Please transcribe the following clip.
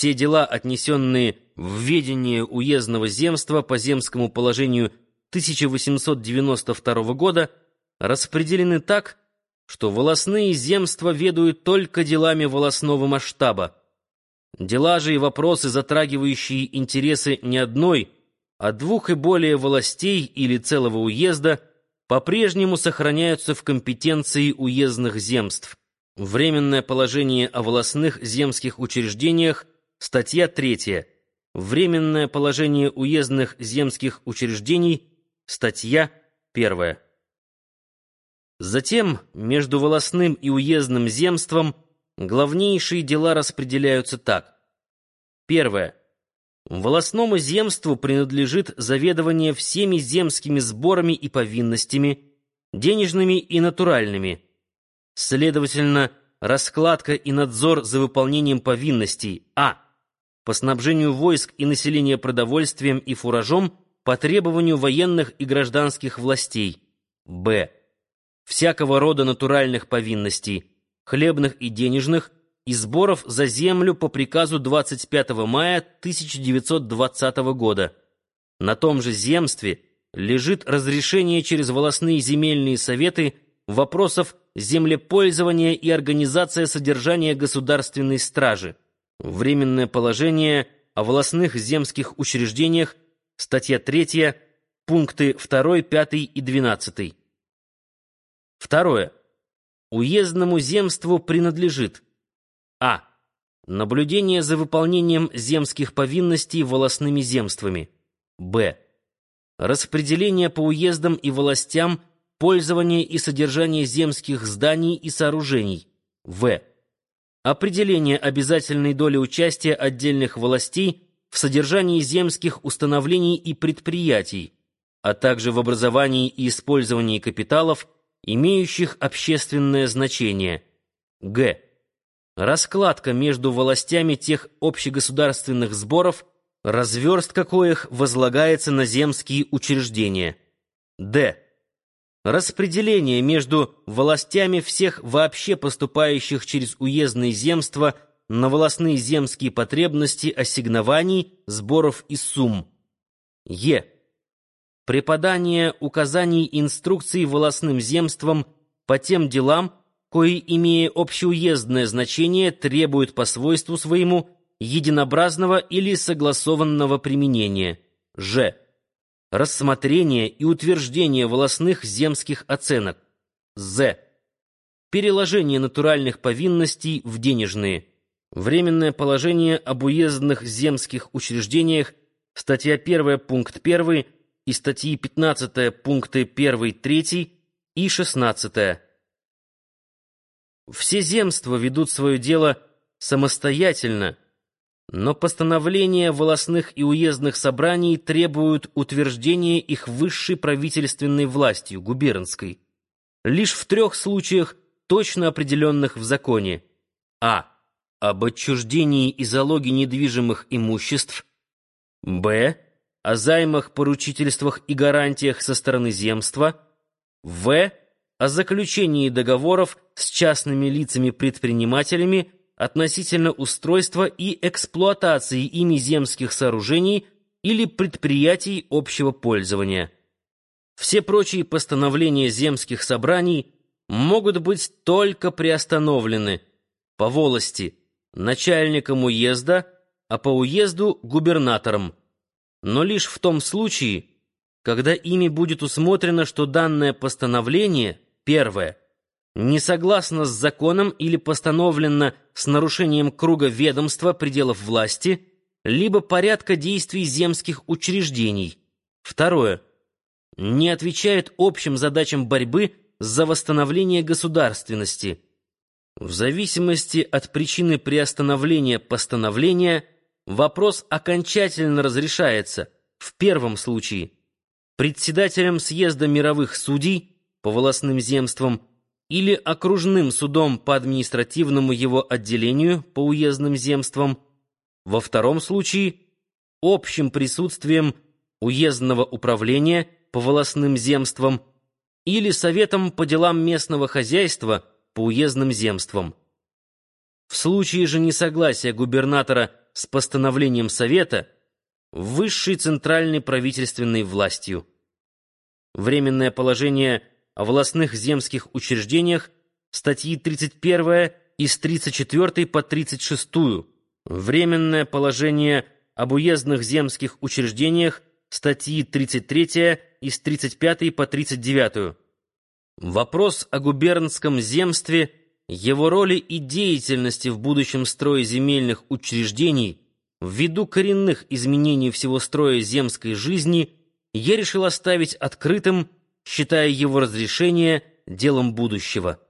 Все дела, отнесенные в ведение уездного земства по земскому положению 1892 года, распределены так, что волосные земства ведают только делами волосного масштаба. Дела же и вопросы, затрагивающие интересы не одной, а двух и более властей или целого уезда, по-прежнему сохраняются в компетенции уездных земств. Временное положение о волосных земских учреждениях, статья 3. Временное положение уездных земских учреждений, статья 1. Затем между волосным и уездным земством главнейшие дела распределяются так. Первое. Волосному земству принадлежит заведование всеми земскими сборами и повинностями, денежными и натуральными. Следовательно, раскладка и надзор за выполнением повинностей а. По снабжению войск и населения продовольствием и фуражом по требованию военных и гражданских властей, б. всякого рода натуральных повинностей, хлебных и денежных, и сборов за землю по приказу 25 мая 1920 года. На том же земстве лежит разрешение через волосные земельные советы вопросов землепользования и организация содержания государственной стражи. Временное положение о волосных земских учреждениях, статья 3, пункты 2, 5 и 12. Второе. Уездному земству принадлежит а. Наблюдение за выполнением земских повинностей волосными земствами. Б. Распределение по уездам и властям пользование и содержание земских зданий и сооружений. В. Определение обязательной доли участия отдельных властей в содержании земских установлений и предприятий, а также в образовании и использовании капиталов, имеющих общественное значение. Г раскладка между властями тех общегосударственных сборов, разверстка коих возлагается на земские учреждения. Д. Распределение между властями всех вообще поступающих через уездные земства на волосные земские потребности ассигнований, сборов и сумм. Е. Преподание указаний инструкций волосным земствам по тем делам, кои, имея общеуездное значение, требуют по свойству своему единообразного или согласованного применения. Ж. Рассмотрение и утверждение волосных земских оценок. З. Переложение натуральных повинностей в денежные. Временное положение об уездных земских учреждениях, статья 1, пункт 1 и статьи 15, пункты 1, 3 и 16. Все земства ведут свое дело самостоятельно, но постановления волосных и уездных собраний требуют утверждения их высшей правительственной властью, губернской. Лишь в трех случаях, точно определенных в законе. А. Об отчуждении и залоге недвижимых имуществ. Б. О займах, поручительствах и гарантиях со стороны земства. В о заключении договоров с частными лицами-предпринимателями относительно устройства и эксплуатации ими земских сооружений или предприятий общего пользования. Все прочие постановления земских собраний могут быть только приостановлены по волости начальником уезда, а по уезду губернатором, но лишь в том случае, когда ими будет усмотрено, что данное постановление – Первое. Не согласно с законом или постановлено с нарушением круга ведомства пределов власти, либо порядка действий земских учреждений. Второе. Не отвечает общим задачам борьбы за восстановление государственности. В зависимости от причины приостановления постановления вопрос окончательно разрешается в первом случае председателем съезда мировых судей по волосным земствам или окружным судом по административному его отделению по уездным земствам, во втором случае общим присутствием уездного управления по волосным земствам или советом по делам местного хозяйства по уездным земствам. В случае же несогласия губернатора с постановлением Совета высшей центральной правительственной властью. Временное положение о волостных земских учреждениях, статьи 31 из 34 по 36, Временное положение об уездных земских учреждениях, статьи 33 из 35 по 39. Вопрос о губернском земстве, его роли и деятельности в будущем строе земельных учреждений, ввиду коренных изменений всего строя земской жизни, я решил оставить открытым, считая его разрешение делом будущего.